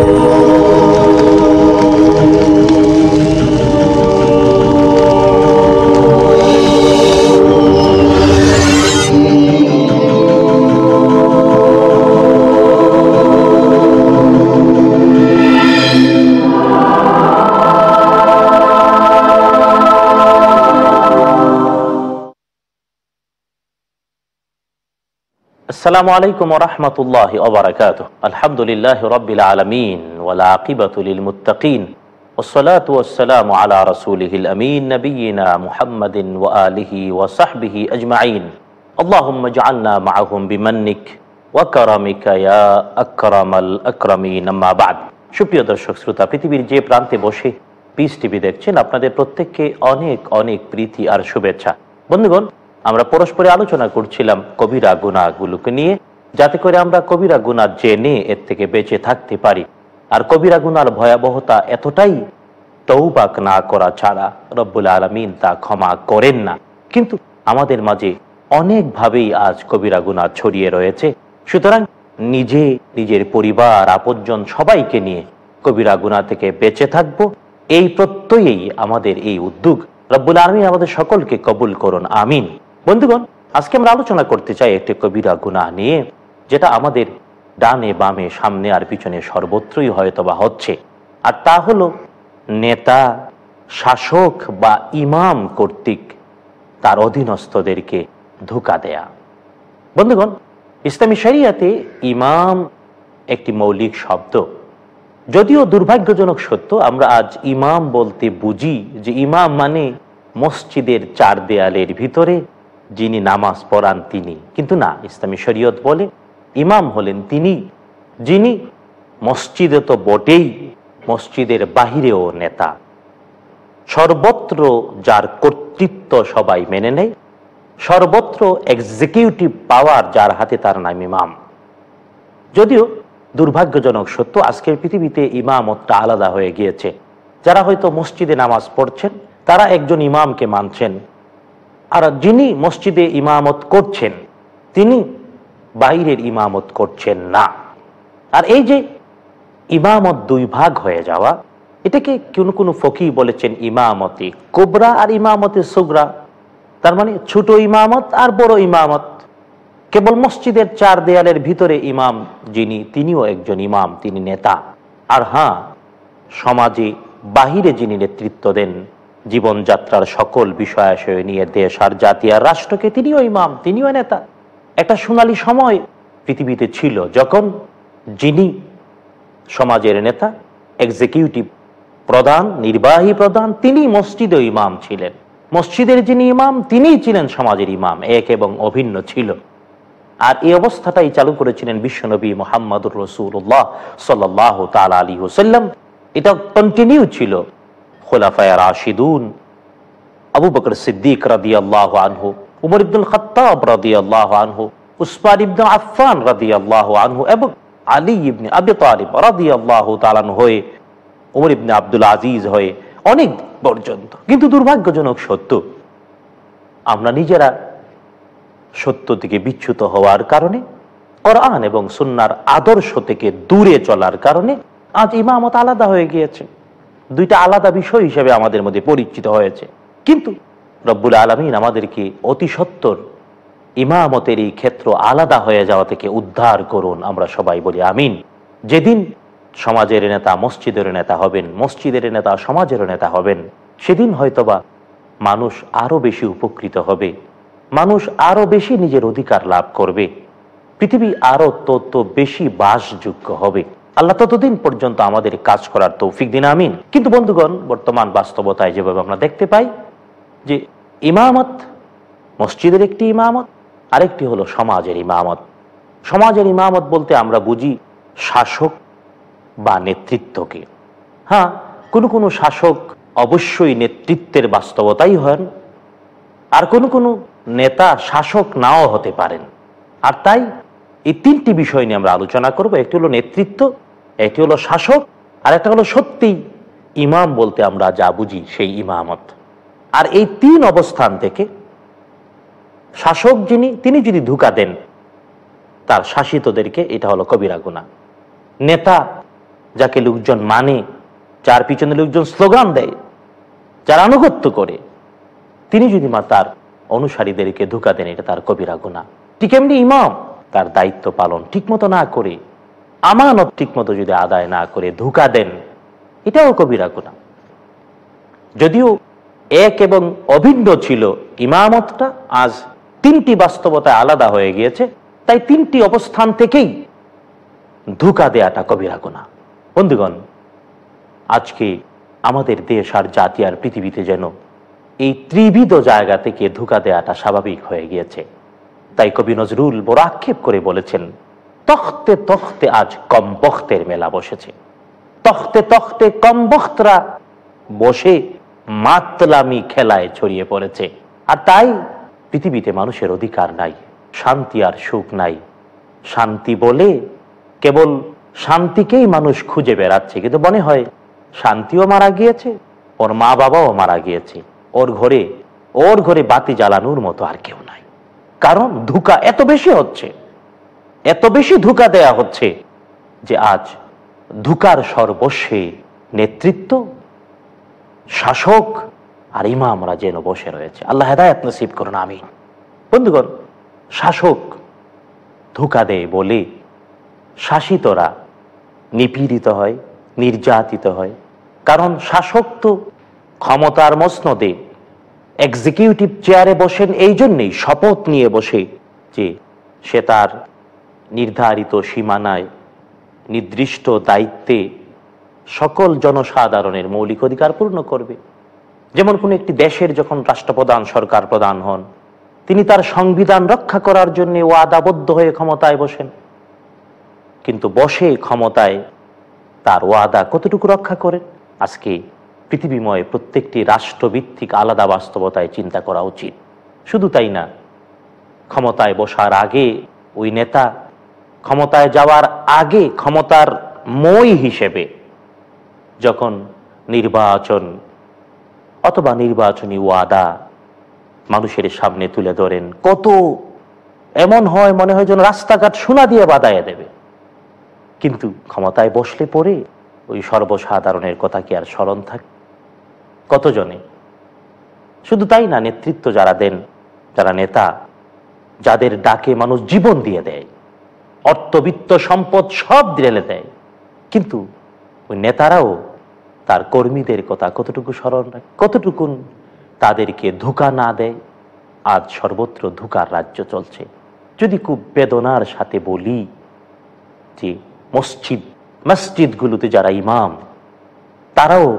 Oh. আসসালামু আলাইকুম রহমতুল্লাহ ওবরাকাত আলহামদুলিল্লাহ রবিল আলমিন ওলাকিবতুল মুতাকিন والصلاة والسلام على رسوله الأمين نبينا محمد وآله وصحبه أجمعين اللهم اجعلنا معهم بمنك وكرمك يا أكرم الأكرمين أما بعد সুপ্রিয় দর্শক শ্রোতা পৃথিবীর যে প্রান্তে বসে পিস টিভি দেখছেন আপনাদের প্রত্যেককে অনেক অনেক প্রীতি আর শুভেচ্ছা বন্ধুগণ আমরা পরস্পরে আলোচনা করছিলাম কবিরা গুণাগুলোকে নিয়ে। যাতে করে আমরা কবিরা গুণা জেনে এর থেকে বেঁচে থাকতে পারি। আর কবিরা গুনার ভয়াবহতা এতটাই তৌবাক না করা ছাড়া রব্বুল আলমিন তা ক্ষমা করেন না। কিন্তু আমাদের মাঝে অনেকভাবেই আজ কবিরা গুণা ছড়িয়ে রয়েছে। সুতরাং নিজে, নিজের পরিবার, আপনজন সবাইকে নিয়ে কবিরা গুণা থেকে বেঁচে থাকব, এই প্রত্যয়েই আমাদের এই উদ্যোগ। রব্বুল আলমিন আমাদের সকলকে কবুল করুন, আমিন। বন্ধুগণ, আজকে আমরা আলোচনা করতে চাই একটি কবিরা গুণা নিয়ে, যেটা আমাদের ডানে বামে, সামনে আর পিছনে সর্বত্রই হয়তো বা হচ্ছে। আর তা হলো, নেতা, শাসক বা ইমাম কর্তৃক তার অধীনস্থদেরকে ধোকা দেয়া। বন্ধুগণ, ইসলামী শরিয়াতে ইমাম একটি মৌলিক শব্দ। যদিও দুর্ভাগ্যজনক সত্য, আমরা আজ ইমাম বলতে বুঝি যে ইমাম মানে মসজিদের চার দেয়ালের ভিতরে যিনি নামাজ পড়ান তিনি। কিন্তু না, ইসলামী শরীয়ত বলে ইমাম হলেন তিনি, যিনি মসজিদে তো বটেই, মসজিদের বাহিরেও নেতা। সর্বত্র যার কর্তৃত্ব সবাই মেনে নেয়, সর্বত্র এক্সিকিউটিভ পাওয়ার যার হাতে তার নাম ইমাম। যদিও দুর্ভাগ্যজনক সত্য, আজকের পৃথিবীতে ইমামতটা আলাদা হয়ে গিয়েছে। যারা হয়তো মসজিদে নামাজ পড়ছেন, তারা একজন ইমামকে মানছেন। আর যিনি মসজিদে ইমামত করছেন, তিনি বাইরের ইমামত করছেন না। আর এই যে ইমামত দুই ভাগ হয়ে যাওয়া, এটাকে কোনো কোনো ফকি বলেছেন ইমামতি কোবরা আর ইমামতে সুগরা। তার মানে ছোট ইমামত আর বড় ইমামত। কেবল মসজিদের চার দেয়ালের ভিতরে ইমাম যিনি, তিনিও একজন ইমাম, তিনি নেতা। আর হ্যাঁ সমাজে বাহিরে যিনি নেতৃত্ব দেন জীবনযাত্রার সকল বিষয়াশয় নিয়ে দেশ আর জাতি আর রাষ্ট্রকে তিনিও ইমাম তিনিও নেতা। একটা সোনালি সময় পৃথিবীতে ছিল যখন যিনি সমাজের নেতা এক্সিকিউটিভ প্রধান, নির্বাহী প্রধান, তিনি মসজিদে ইমাম ছিলেন। মসজিদের যিনি ইমাম তিনিই ছিলেন সমাজের ইমাম, এক এবং অভিন্ন ছিল। আর এই অবস্থাটাই চালু করেছিলেন বিশ্বনবী মোহাম্মদুর রসুল্লাহ সাল্লাহ তাল আলী হুসাল্লাম এটা কন্টিনিউ ছিল। খোলাফায় রাশিদুন, আবু বকর সিদ্দিক রাদি আল্লাহ আনহু, উমর ইবদুল খত্তাব রাদি আল্লাহ আনহু, উসমান ইবন আফান রাদি আল্লাহ আনহু এবং আলী ইবনে আবি তালিব রাদি আল্লাহ তালান হয়ে, উমর ইবনে আব্দুল আজিজ হয়ে অনেক পর্যন্ত। কিন্তু দুর্ভাগ্যজনক সত্য, আমরা নিজেরা সত্য থেকে বিচ্যুত হওয়ার কারণে, কোরআন এবং সুন্নার আদর্শ থেকে দূরে চলার কারণে আজ ইমামত আলাদা হয়ে গিয়েছে। দুইটা আলাদা বিষয় হিসেবে আমাদের মধ্যে পরিচিত হয়েছে। কিন্তু রব্বুল আলমিন আমাদেরকে অতি সত্তর ইমামতের এই ক্ষেত্র আলাদা হয়ে যাওয়া থেকে উদ্ধার করুন, আমরা সবাই বলি আমিন। যেদিন সমাজের নেতা মসজিদের নেতা হবেন, মসজিদের নেতা সমাজের নেতা হবেন, সেদিন হয়তোবা মানুষ আরও বেশি উপকৃত হবে, মানুষ আরও বেশি নিজের অধিকার লাভ করবে, পৃথিবী আরও তত বেশি বাসযোগ্য হবে। আল্লাহ ততদিন পর্যন্ত আমাদের কাজ করার তৌফিক দিন, আমিন। কিন্তু বন্ধুগণ, বর্তমান বাস্তবতায় যেভাবে আমরা দেখতে পাই যে ইমামত, মসজিদের একটি ইমামত, আরেকটি হলো সমাজের ইমামত। সমাজের ইমামত বলতে আমরা বুঝি শাসক বা নেতৃত্বকে। হ্যাঁ কোনো কোনো শাসক অবশ্যই নেতৃত্বের বাস্তবতাই হন, আর কোনো কোনো নেতা শাসক নাও হতে পারেন। আর তাই এই তিনটি বিষয় নিয়ে আমরা আলোচনা করব। একটি হলো নেতৃত্ব একটি হলো শাসক, আর একটা হলো সত্যি। ইমাম বলতে আমরা যা বুঝি সেই ইমামত। আর এই তিন অবস্থান থেকে শাসক যিনি, তিনি যদি ধোকা দেন, তার শাসিতদেরকে এটা হলো কবিরা গুণা নেতা যাকে লোকজন মানে যার পিছনে লোকজন স্লোগান দেয়, যার আনুগত্য করে, তিনি যদি মা তার অনুসারীদেরকে ধোকা দেন, এটা তার কবিরা গুণা ঠিক এমনি ইমাম তার দায়িত্ব পালন ঠিকমতো না করে আমানত ঠিকমতো যদি আদায় না করে ধোকা দেন, এটাও কবিরা গুণা যদিও এক এবং অভিন্ন ছিল ইমামতটা, আজ তিনটি বাস্তবতায় আলাদা হয়ে গিয়েছে, তাই তিনটি অবস্থান থেকেই ধোকা দেয়াটা কবিরা গুণা বন্ধুগণ, আজকে আমাদের দেশ আর জাতি আর পৃথিবীতে যেন এই ত্রিবিধ জায়গা থেকে ধোকা দেয়াটা স্বাভাবিক হয়ে গিয়েছে। তাই কবি নজরুল বড় আক্ষেপ করে বলেছেন তখতে তখতে আজ কম বখতের মেলা বসেছে। তখতে তখতে কম বখতরা বসে মাতলামি খেলায় ছড়িয়ে পড়েছে। আর তাই পৃথিবীতে মানুষের অধিকার নাই, শান্তি আর সুখ নাই। শান্তি বলে কেবল শান্তিকেই মানুষ খুঁজে বেড়াচ্ছে, কিন্তু মনে হয় শান্তিও মারা গিয়েছে, ওর মা বাবাও মারা গিয়েছে। ওর ঘরে ওর ঘরে বাতি জ্বালানোর মতো আর কেউ নাই। কারণ ধোকা এত বেশি হচ্ছে। এত বেশি ধোকা দেয়া হচ্ছে যে আজ ধোকার সর্বস্বে নেতৃত্ব, শাসক আর ইমামরা যেন বসে রয়েছে। আল্লাহ হেদায়ত নসিব করুন আমি বন্ধুগণ, শাসক ধোকা দেয় বলে শাসিতরা নিপীড়িত হয়, নির্যাতিত হয়। কারণ শাসক তো ক্ষমতার মসনদে এক্সিকিউটিভ চেয়ারে বসেন, এই জন্যেই শপথ নিয়ে বসে যে সে তার নির্ধারিত সীমানায়, নির্দিষ্ট দায়িত্বে সকল জনসাধারণের মৌলিক অধিকার পূর্ণ করবে। যেমন কোন একটি দেশের যখন রাষ্ট্রপ্রধান, সরকার প্রধান হন, তিনি তার সংবিধান রক্ষা করার জন্য ওয়াদাবদ্ধ হয়ে ক্ষমতায় বসেন। কিন্তু বসে ক্ষমতায় তার ওয়াদা কতটুকু রক্ষা করেন? আজকে পৃথিবীময় প্রত্যেকটি রাষ্ট্রভিত্তিক আলাদা বাস্তবতায় চিন্তা করা উচিত। শুধু তাই না, ক্ষমতায় বসার আগে ওই নেতা ক্ষমতায় যাওয়ার আগে ক্ষমতার মই হিসেবে যখন নির্বাচন অথবা নির্বাচনী ওয়াদা মানুষের সামনে তুলে ধরেন, কত এমন হয় মনে হয় যেন রাস্তাঘাট সোনা দিয়ে বাদায় দেবে। কিন্তু ক্ষমতায় বসলে পরে ওই সর্বসাধারণের কথা কি আর স্মরণ থাকে? কতজনে? শুধু তাই না, নেতৃত্ব যারা দেন, যারা নেতা, যাদের ডাকে মানুষ জীবন দিয়ে দেয়। অর্থবিত্ত সম্পদ সব দিলে দেয়। কিন্তু ওই নেতারাও তার কর্মীদের কথা কতটুকু স্মরণ রাখে, কতটুকুন তাদেরকে ধোকা না দেয়। আজ সর্বত্র ধোকার রাজ্য চলছে। যদি খুব বেদনার সাথে বলি যে মসজিদ, মসজিদগুলোতে যারা ইমাম, তারাও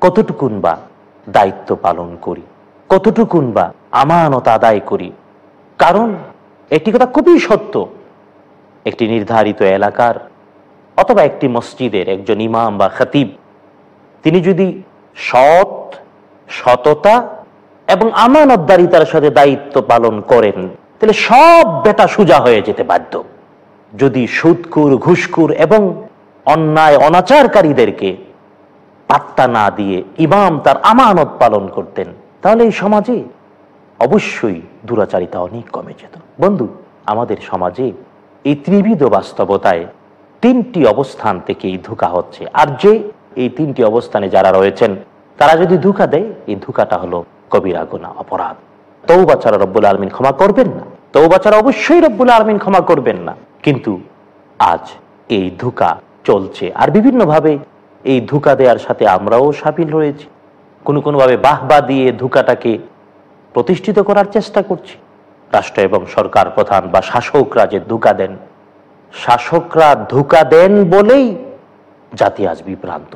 কতটুকুন বা দায়িত্ব পালন করি, কতটুকুন বা আমানত আদায় করি। কারণ একটি কথা খুবই সত্য। একটি নির্ধারিত এলাকার অথবা একটি মসজিদের একজন ইমাম বা খতিব। তিনি যদি সৎ, সততা এবং আমানতদারিতার সাথে দায়িত্ব পালন করেন, তাহলে সব বেটা সোজা হয়ে যেতে বাধ্য। যদি সুদকুর ঘুষকুর এবং অন্যায় অনাচারকারীদেরকে পাত্তা না দিয়ে ইমাম তার আমানত পালন করতেন, তাহলে এই সমাজে অবশ্যই দুরাচারিতা অনেক কমে যেত। বন্ধু, আমাদের সমাজে এই ত্রিবিধ বাস্তবতায় তিনটি অবস্থান থেকেই ধোকা হচ্ছে। আর যে এই তিনটি অবস্থানে যারা রয়েছেন, তারা যদি ধোকা দেয়, এই ধোকাটা হলো কবিরা গুণা অপরাধ। তৌ বাচ্চারা রব্বুল আলমিন ক্ষমা করবেন না। তৌ বাচ্চারা অবশ্যই রব্বুল আলমিন ক্ষমা করবেন না। কিন্তু আজ এই ধোকা চলছে। আর বিভিন্নভাবে এই ধোকা দেওয়ার সাথে আমরাও সামিল রয়েছি কোনো কোনোভাবে বাহবা দিয়ে ধোকাটাকে প্রতিষ্ঠিত করার চেষ্টা করছি। রাষ্ট্র এবং সরকার প্রধান বা শাসকরা যে ধোকা দেন, শাসকরা ধোকা দেন বলেই জাতি আজ বিভ্রান্ত,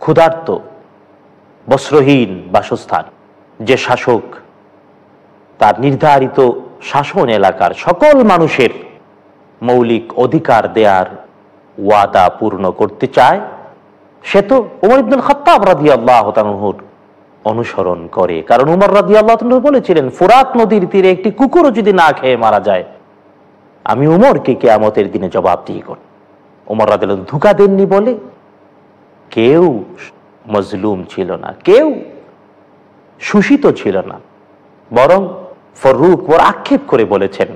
ক্ষুধার্ত, বস্ত্রহীন বাসস্থান। যে শাসক, তার নির্ধারিত শাসন এলাকার সকল মানুষের মৌলিক অধিকার দেয়ার ওয়াদা পূর্ণ করতে চায়, সে তো উমর ইবনুল খত্তাব রাদি আল্লাহ অনুসরণ করে। কারণ উমর রাদি আল্লাহ বলেছিলেন ফুরাত নদীর তীরে একটি কুকুরও যদি না খেয়ে মারা যায়, আমি উমরকে কেয়ামতের দিনে জবাব জবাবদিহি করি উমর রাদিল ধোকা দেননি বলে কেউ মজলুম ছিল না, কেউ শোষিত ছিল না। বরং ফরুক ওর আক্ষেপ করে বলেছেন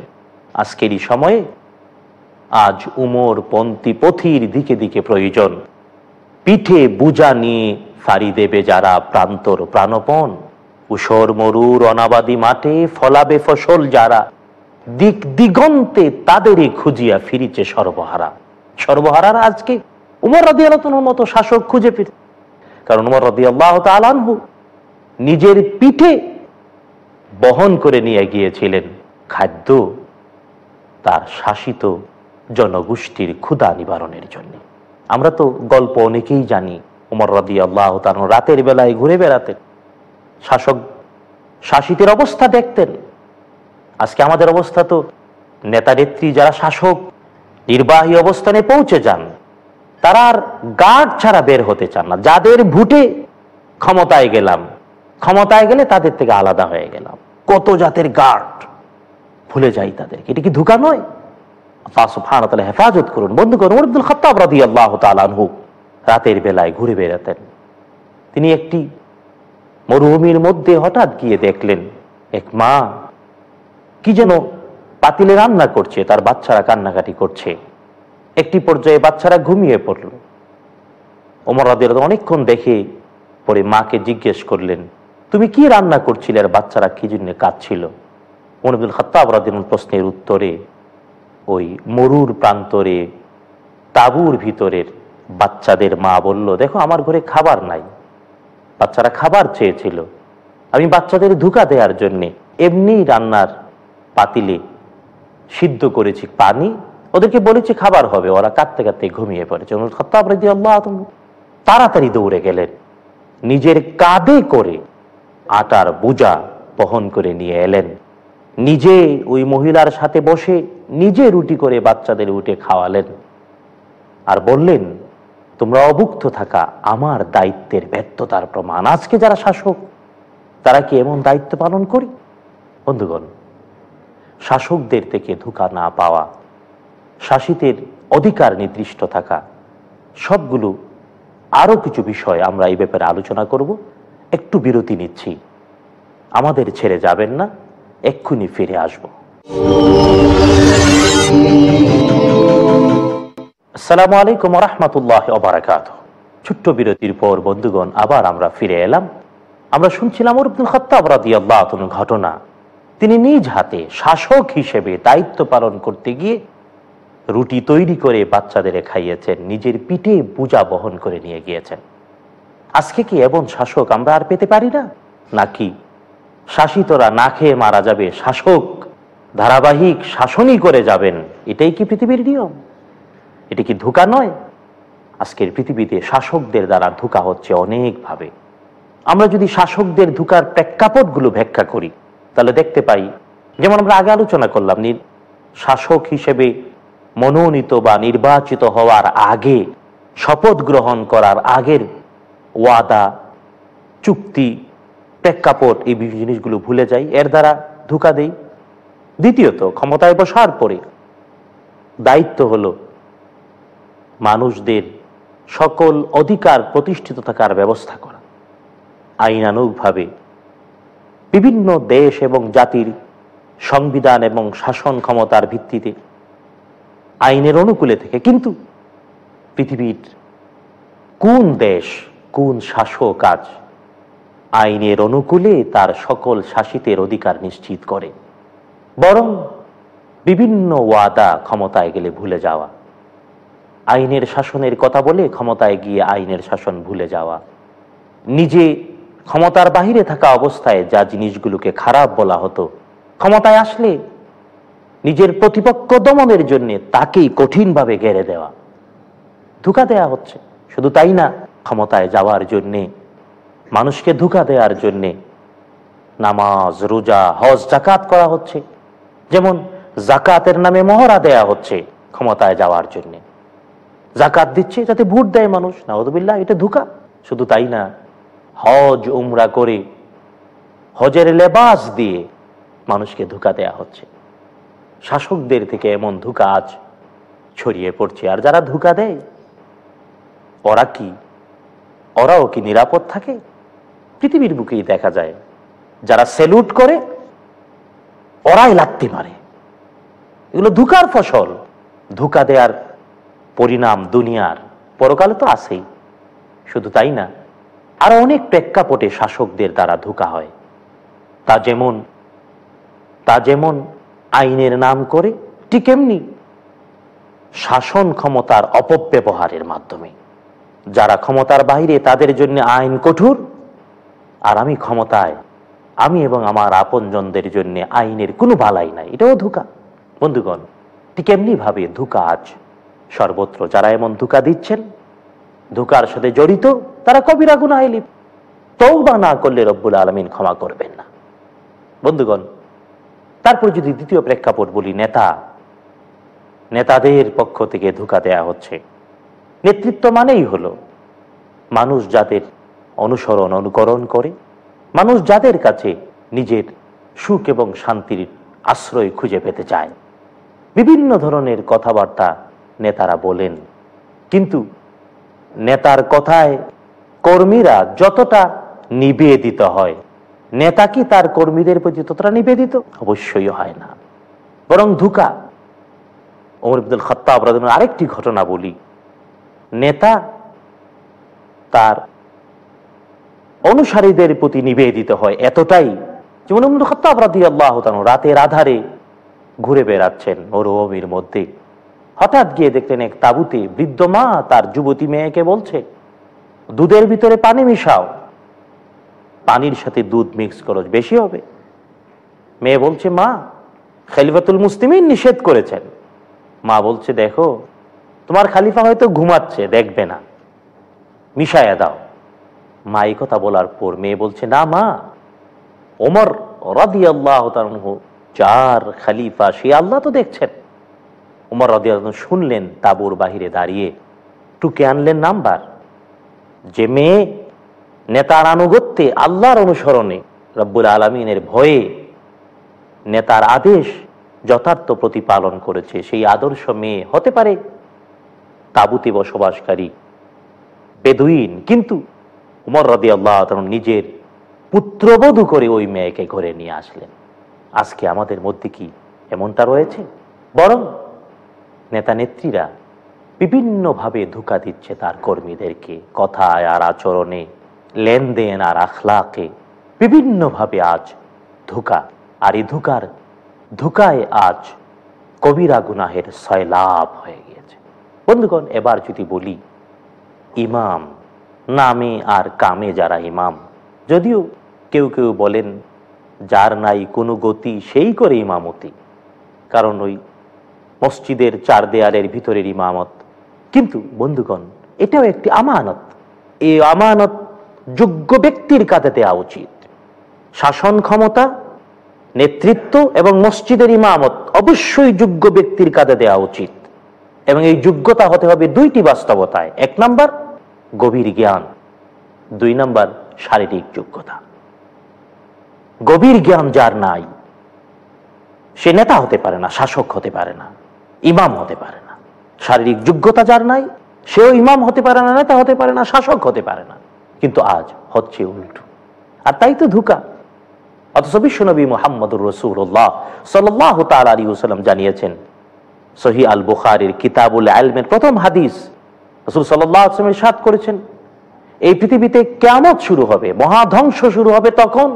আজকের এই সময়ে আজ উমর পন্থী পথির দিকে দিকে প্রয়োজন। পিঠে বুজা নিয়ে ফাড়ি দেবে যারা প্রান্তর প্রাণপণ। উষর মরুর অনাবাদী মাঠে ফলাবে ফসল যারা। দিক দিগন্তে তাদেরই খুঁজিয়া ফিরিছে সর্বহারা। সর্বহারার আজকে উমর রাদি আলোচনার মতো শাসক খুঁজে ফির কারণ উমর রাদি আল্লাহ তালানহু নিজের পিঠে বহন করে নিয়ে গিয়েছিলেন খাদ্য তার শাসিত জনগোষ্ঠীর ক্ষুধা নিবারণের জন্য। আমরা তো গল্প অনেকেই জানি উমর রাদি আল্লাহ তার রাতের বেলায় ঘুরে বেড়াতেন। শাসক শাসিতের অবস্থা দেখতেন। আজকে আমাদের অবস্থা তো নেতা নেত্রী যারা শাসক, নির্বাহী অবস্থানে পৌঁছে যান, তারা আর গার্ড ছাড়া বের হতে চান না। যাদের ভুটে ক্ষমতায় গেলাম, ক্ষমতায় গেলে তাদের থেকে আলাদা হয়ে গেলাম। কত জাতের গার্ড ভুলে যাই তাদেরকে। এটা কি ধোকা নয়? হেফাজত করুন। বন্ধু করুন আব্দুল খতাব রাদি আল্লাহ তালু রাতের বেলায় ঘুরে বেড়াতেন। তিনি একটি মরুভূমির মধ্যে হঠাৎ গিয়ে দেখলেন, এক মা কি যেন পাতিলে রান্না করছে, তার বাচ্চারা কান্নাকাটি করছে। একটি পর্যায়ে বাচ্চারা ঘুমিয়ে পড়ল। ওমর রাদের অনেকক্ষণ দেখে পরে মাকে জিজ্ঞেস করলেন, তুমি কি রান্না করছিলে? আর বাচ্চারা কি জন্য কাঁদছিল? মনিবুল খত্তাব প্রশ্নের উত্তরে, ওই মরুর প্রান্তরে, তাবুর ভিতরের বাচ্চাদের মা বলল, দেখো, আমার ঘরে খাবার নাই। বাচ্চারা খাবার চেয়েছিল। আমি বাচ্চাদের ধোকা দেওয়ার জন্যে এমনি রান্নার পাতিলে সিদ্ধ করেছি পানি। ওদেরকে বলেছি, খাবার হবে। ওরা কাঁদতে কাঁদতে ঘুমিয়ে পড়েছে। তাড়াতাড়ি দৌড়ে গেলেন। নিজের কাঁধে করে আটার বোঝা বহন করে নিয়ে এলেন। নিজে ওই মহিলার সাথে বসে নিজে রুটি করে বাচ্চাদের উঠে খাওয়ালেন। আর বললেন তোমরা অভুক্ত থাকা আমার দায়িত্বের ব্যর্থতার প্রমাণ। আজকে যারা শাসক, তারা কি এমন দায়িত্ব পালন করি? বন্ধুগণ, শাসকদের থেকে ধোকা না পাওয়া, শাসিতের অধিকার নির্দিষ্ট থাকা, সবগুলো আরও কিছু বিষয় আমরা এই ব্যাপারে আলোচনা করব। একটু বিরতি নিচ্ছি। আমাদের ছেড়ে যাবেন না, এক্ষুনি ফিরে আসব। আসসালামু আলাইকুম রহমতুল্লাহ অবরাকাত ছোট্ট বিরতির পর, বন্ধুগণ, আবার আমরা ফিরে এলাম। আমরা শুনছিলাম আব্দুল খত্তাব রাদি আল্লাহ ঘটনা। তিনি নিজ হাতে শাসক হিসেবে দায়িত্ব পালন করতে গিয়ে রুটি তৈরি করে বাচ্চাদের খাইয়েছেন, নিজের পিঠে পূজা বহন করে নিয়ে গিয়েছেন। আজকে কি এমন শাসক আমরা আর পেতে পারি না? নাকি শাসিতরা না খেয়ে মারা যাবে, শাসক ধারাবাহিক শাসনই করে যাবেন, এটাই কি পৃথিবীর নিয়ম? এটা কি ধোকা নয়? আজকের পৃথিবীতে শাসকদের দ্বারা ধোকা হচ্ছে অনেকভাবে। আমরা যদি শাসকদের ধোকার প্রেক্ষাপটগুলো ব্যাখ্যা করি, তাহলে দেখতে পাই, যেমন আমরা আগে আলোচনা করলাম শাসক হিসেবে মনোনীত বা নির্বাচিত হওয়ার আগে, শপথ গ্রহণ করার আগের ওয়াদা, চুক্তি, প্রেক্ষাপট এই বিভিন্ন জিনিসগুলো ভুলে যাই, এর দ্বারা ধোকা দেই। দ্বিতীয়ত, ক্ষমতায় বসার পরে দায়িত্ব হলো মানুষদের সকল অধিকার প্রতিষ্ঠিত থাকার ব্যবস্থা করা। আইনানুগভাবে বিভিন্ন দেশ এবং জাতির সংবিধান এবং শাসন ক্ষমতার ভিত্তিতে আইনের অনুকূলে থেকে, কিন্তু পৃথিবীর কোন দেশ, কোন শাসক আজ আইনের অনুকূলে তার সকল শাসিতের অধিকার নিশ্চিত করে? বরং বিভিন্ন ওয়াদা ক্ষমতায় গেলে ভুলে যাওয়া। আইনের শাসনের কথা বলে ক্ষমতায় গিয়ে আইনের শাসন ভুলে যাওয়া। নিজে ক্ষমতার বাহিরে থাকা অবস্থায় যা জিনিসগুলোকে খারাপ বলা হতো, ক্ষমতায় আসলে নিজের প্রতিপক্ষ দমনের জন্য তাকেই কঠিনভাবে ঘেরে দেওয়া। ধোকা দেয়া হচ্ছে। শুধু তাই না, ক্ষমতায় যাওয়ার জন্যে, মানুষকে ধোকা দেওয়ার জন্যে নামাজ, রোজা, হজ জাকাত করা হচ্ছে। যেমন জাকাতের নামে মহড়া দেয়া হচ্ছে ক্ষমতায় যাওয়ার জন্যে। জাকাত দিচ্ছে, যাতে ভোট দেয় মানুষ। নাহদুবিল্লাহ এটা ধোকা। শুধু তাই না, হজ, উমরা করে, হজের লেবাস দিয়ে মানুষকে ধোকা দেয়া হচ্ছে। শাসকদের থেকে এমন ধোকা আজ ছড়িয়ে পড়ছে। আর যারা ধোকা দেয়, ওরা কি? ওরাও কি নিরাপদ থাকে? পৃথিবীর বুকেই দেখা যায়, যারা সেলুট করে, ওরাই লাগতে পারে এগুলো ধোকার ফসল। ধোকা দেওয়ার পরিণাম দুনিয়ার, পরকালে তো আছেই। শুধু তাই না, আরও অনেক প্রেক্ষাপটে শাসকদের দ্বারা ধোকা হয়। তা যেমন তা যেমন আইনের নাম করে, ঠিক এমনি শাসন ক্ষমতার অপব্যবহারের মাধ্যমে। যারা ক্ষমতার বাইরে তাদের জন্য আইন কঠোর, আর আমি ক্ষমতায়, আমি এবং আমার আপনজনদের জন্য আইনের কোনো বালাই নাই, এটাও ধোকা। বন্ধুগণ, ঠিক এমনি ভাবে ধোকা আজ সর্বত্র যারা এমন ধোকা দিচ্ছেন, ধোকার সাথে জড়িত, তারা কবিরা গুনায় লিপ তৌবা না করলে রব্বুল আলমিন ক্ষমা করবেন না। বন্ধুগণ, তারপর যদি দ্বিতীয় প্রেক্ষাপট বলি নেতা। নেতাদের পক্ষ থেকে ধোকা দেয়া হচ্ছে। নেতৃত্ব মানেই হলো মানুষ যাদের অনুসরণ, অনুকরণ করে, মানুষ যাদের কাছে নিজের সুখ এবং শান্তির আশ্রয় খুঁজে পেতে চায়। বিভিন্ন ধরনের কথাবার্তা নেতারা বলেন। কিন্তু নেতার কথায় কর্মীরা যতটা নিবেদিত হয়, নেতা কি তার কর্মীদের প্রতি ততটা নিবেদিত? অবশ্যই হয় না। বরং ধুকা। ওমর আব্দুল খত্তাব রাদিয়াল্লাহু আরেকটি ঘটনা বলি। নেতা তার অনুসারীদের প্রতি নিবেদিত হয় এতটাই যেমন উমর খত্তাব রাদিয়াল্লাহু তাআলা রাতের আধারে ঘুরে বেড়াচ্ছেন মরুভূমির মধ্যে। হঠাৎ গিয়ে দেখলেন এক তাবুতে বৃদ্ধ মা তার যুবতী মেয়েকে বলছে, দুধের ভিতরে পানি মিশাও। পানির সাথে দুধ মিক্স করো, বেশি হবে। মেয়ে বলছে, মা, খালিফাতুল মুসলিমিন নিষেধ করেছেন। মা বলছে, দেখো, তোমার খালিফা হয়তো ঘুমাচ্ছে, দেখবে না। মিশায়া দাও। মা এই কথা বলার পর মেয়ে বলছে, না মা, ওমর রাদি আল্লাহ চার খালিফা সে আল্লাহ তো দেখছেন। উমর রাদি শুনলেন তাবুর বাহিরে দাঁড়িয়ে। টুকে আনলেন নাম্বার। যে মেয়ে নেতার আনুগত্যে আল্লাহর অনুসরণে রব্বুল আলমিনের ভয়ে নেতার আদেশ যথার্থ প্রতিপালন করেছে, সেই আদর্শ মেয়ে হতে পারে তাবুতে বসবাসকারী বেদুইন। কিন্তু উমর রদি আল্লাহ নিজের পুত্রবধূ করে ওই মেয়েকে ঘরে নিয়ে আসলেন। আজকে আমাদের মধ্যে কি এমনটা রয়েছে? বরং নেতা নেত্রীরা বিভিন্নভাবে ধোকা দিচ্ছে তার কর্মীদেরকে, কথায় আর আচরণে, লেনদেন আর আখলাকে। বিভিন্নভাবে আজ ধোকা, আর এই ধোকার, ধোকায় আজ কবিরা গুনাহের সয়লাভ হয়ে গিয়েছে। বন্ধুগণ, এবার যদি বলি, ইমাম নামে আর কামে যারা ইমাম, যদিও কেউ কেউ বলেন, যার নাই কোনো গতি সেই করে ইমামতি, কারণ ওই মসজিদের চার দেয়ালের ভিতরের ইমামত। কিন্তু বন্ধুগণ, এটাও একটি আমানত। এই আমানত যোগ্য ব্যক্তির কাছে দেওয়া উচিত। শাসন ক্ষমতা, নেতৃত্ব এবং মসজিদের ইমামত অবশ্যই যোগ্য ব্যক্তির কাছে দেওয়া উচিত। এবং এই যোগ্যতা হতে হবে দুইটি বাস্তবতায়। এক নাম্বার, গভীর জ্ঞান। দুই নাম্বার, শারীরিক যোগ্যতা। গভীর জ্ঞান যার নাই, সে নেতা হতে পারে না, শাসক হতে পারে না। ইমাম হতে পারে না। শারীরিক যোগ্যতা যার নাই, সেও ইমাম হতে পারে না, নেতা হতে পারে না, শাসক হতে পারে না। কিন্তু আজ হচ্ছে উল্টো। আর তাই তো ধুকা। অথচ বিশ্বনবী মোহাম্মদুর রসুল্লাহ সাল্লাহ তাল আলী হুসালাম জানিয়েছেন সহি আল বুখারির কিতাবুল আলমের প্রথম হাদিস রসুল সাল্লামের সাত করেছেন, এই পৃথিবীতে কেমন শুরু হবে, মহাধ্বংস শুরু হবে তখন।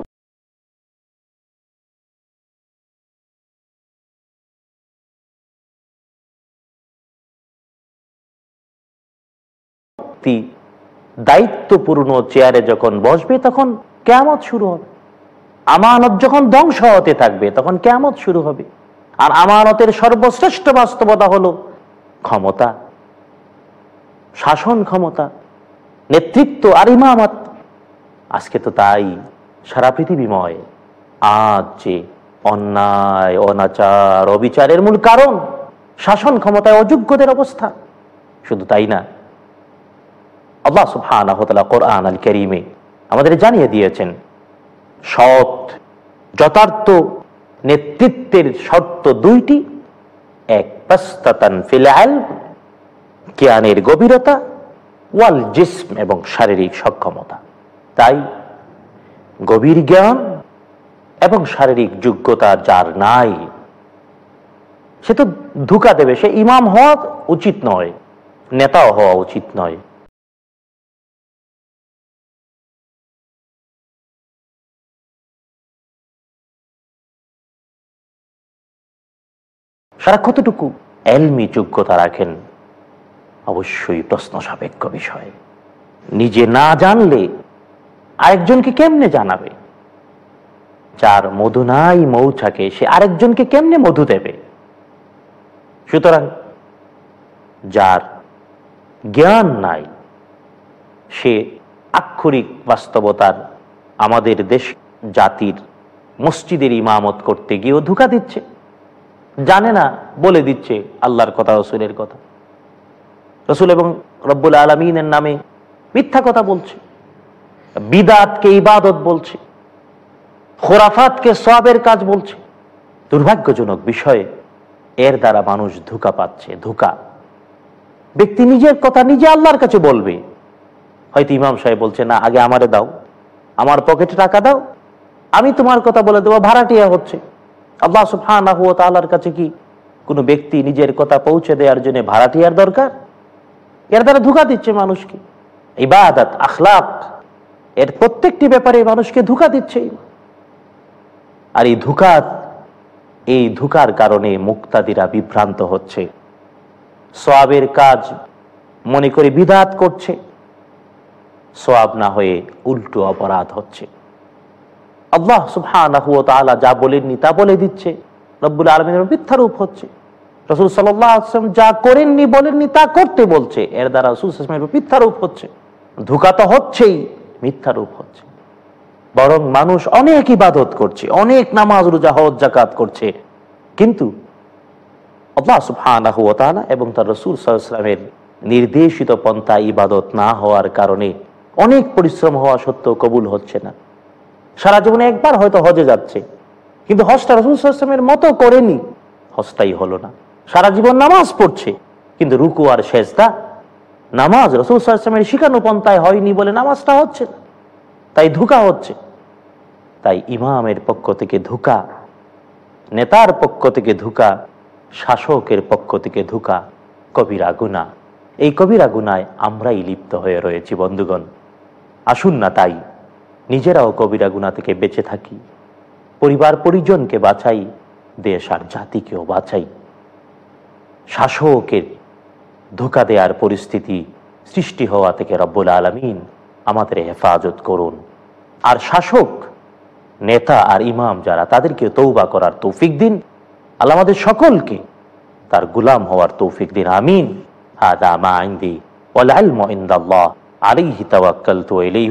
দায়িত্বপূর্ণ চেয়ারে যখন বসবে, তখন কেমত শুরু হবে। আমানত যখন ধ্বংস হতে থাকবে, তখন কেমত শুরু হবে। আর আমানতের সর্বশ্রেষ্ঠ বাস্তবতা হলো ক্ষমতা, শাসন ক্ষমতা, নেতৃত্ব আর ইমামত। আজকে তো তাই সারা পৃথিবীময় আজ যে অন্যায়, অনাচার, অবিচারের মূল কারণ শাসন ক্ষমতায় অযোগ্যদের অবস্থা। শুধু তাই না আল্লাহ সুবহান কোরআন আল করিমে আমাদের জানিয়ে দিয়েছেন, সৎ, যথার্থ নেতৃত্বের শর্ত দুইটি। এক পাস্তাতান ফিলহাল জ্ঞানের গভীরতা ওয়াল জিসম এবং শারীরিক সক্ষমতা। তাই গভীর জ্ঞান এবং শারীরিক যোগ্যতা যার নাই, সে তো ধোকা দেবে। সে ইমাম হওয়া উচিত নয়, নেতাও হওয়া উচিত নয়। তারা কতটুকু এলমি যোগ্যতা রাখেন? অবশ্যই প্রশ্ন সাপেক্ষ বিষয়। নিজে না জানলে আরেকজনকে কেমনে জানাবে? যার মধু নাই মৌচাকে, সে আরেকজনকে কেমনে মধু দেবে? সুতরাং যার জ্ঞান নাই, সে আক্ষরিক বাস্তবতার আমাদের দেশ জাতির মসজিদের ইমামত করতে গিয়েও ধোকা দিচ্ছে। জানে না, বলে দিচ্ছে আল্লাহর কথা, রসুলের কথা। রসুল এবং রব্বুল আলমিনের নামে মিথ্যা কথা বলছে, বিদাতকে ইবাদত বলছে, খোরাফাতকে সবের কাজ বলছে। দুর্ভাগ্যজনক বিষয়ে, এর দ্বারা মানুষ ধোকা পাচ্ছে, ধোকা। ব্যক্তি নিজের কথা নিজে আল্লাহর কাছে বলবে। হয়তো ইমাম সাহেব বলছে, না, আগে আমারে দাও, আমার পকেটে টাকা দাও, আমি তোমার কথা বলে দেবো, ভাড়াটিয়া হচ্ছে। আল্লাহ সুফানাহু তাআলার কাছে কি কোনো ব্যক্তি নিজের কথা পৌঁছে দেওয়ার জন্য ভাড়াটিয়ার দরকার? এর দ্বারা ধোকা দিচ্ছে মানুষকে। ইবাদত, আখলাক, এর প্রত্যেকটি ব্যাপারে মানুষকে ধোকা দিচ্ছে। আর এই ধোকাত এই ধোকার কারণে মুক্তাদিরা বিভ্রান্ত হচ্ছে। সোয়াবের কাজ মনে করে বিধাত করছে। সোয়াব না হয়ে উল্টো অপরাধ হচ্ছে। আল্লাহ তাআলা যা বলেননি তা বলে দিচ্ছে। রব্বুল আলমিনের মিথ্যারূপ হচ্ছে। রসুল সাল্লাম যা করেননি, বলেননি তা করতে বলছে। এর দ্বারা রসুল মিথ্যারূপ হচ্ছে। ধোকা তো হচ্ছেই মিথ্যারূপ হচ্ছে। বরং মানুষ অনেক ইবাদত করছে, অনেক নামাজ, রোজা, হজ জাকাত করছে। কিন্তু আল্লাহ তাআলা এবং তার রসুল সাল্লামের নির্দেশিত পন্থা ইবাদত না হওয়ার কারণে অনেক পরিশ্রম হওয়া সত্ত্বেও কবুল হচ্ছে না। সারা জীবনে একবার হয়তো হজে যাচ্ছে। কিন্তু হজটা রসুল সাল্লামের মতো করেনি। হজটাই হলো না। সারা জীবন নামাজ পড়ছে, কিন্তু রুকু আর শেষদা নামাজ রসুল সাল্লামের শিখানো পন্থায় হয়নি বলে নামাজটা হচ্ছে না। তাই ধোকা হচ্ছে। তাই ইমামের পক্ষ থেকে ধোকা, নেতার পক্ষ থেকে ধোকা, শাসকের পক্ষ থেকে ধোকা, কবিরা গুণা এই কবিরা গুনায় আমরাই লিপ্ত হয়ে রয়েছি বন্ধুগণ। আসুন না তাই। নিজেরাও কবিরা গুণা থেকে বেঁচে থাকি। পরিবার পরিজনকে বাঁচাই, দেশ আর জাতিকেও বাঁচাই। শাসকের ধোকা দেওয়ার পরিস্থিতি সৃষ্টি হওয়া থেকে রব্বুল আলমিন আমাদের হেফাজত করুন। আর শাসক, নেতা আর ইমাম যারা, তাদেরকে তৌবা করার তৌফিক দিন। আল্লাহ আমাদের সকলকে তার গুলাম হওয়ার তৌফিক দিন, আমিন। হাদা মা ইনদি ওয়াল ইলমু ইনদাল্লাহ, আলাইহি তাওয়াক্কালতু ইলাইহি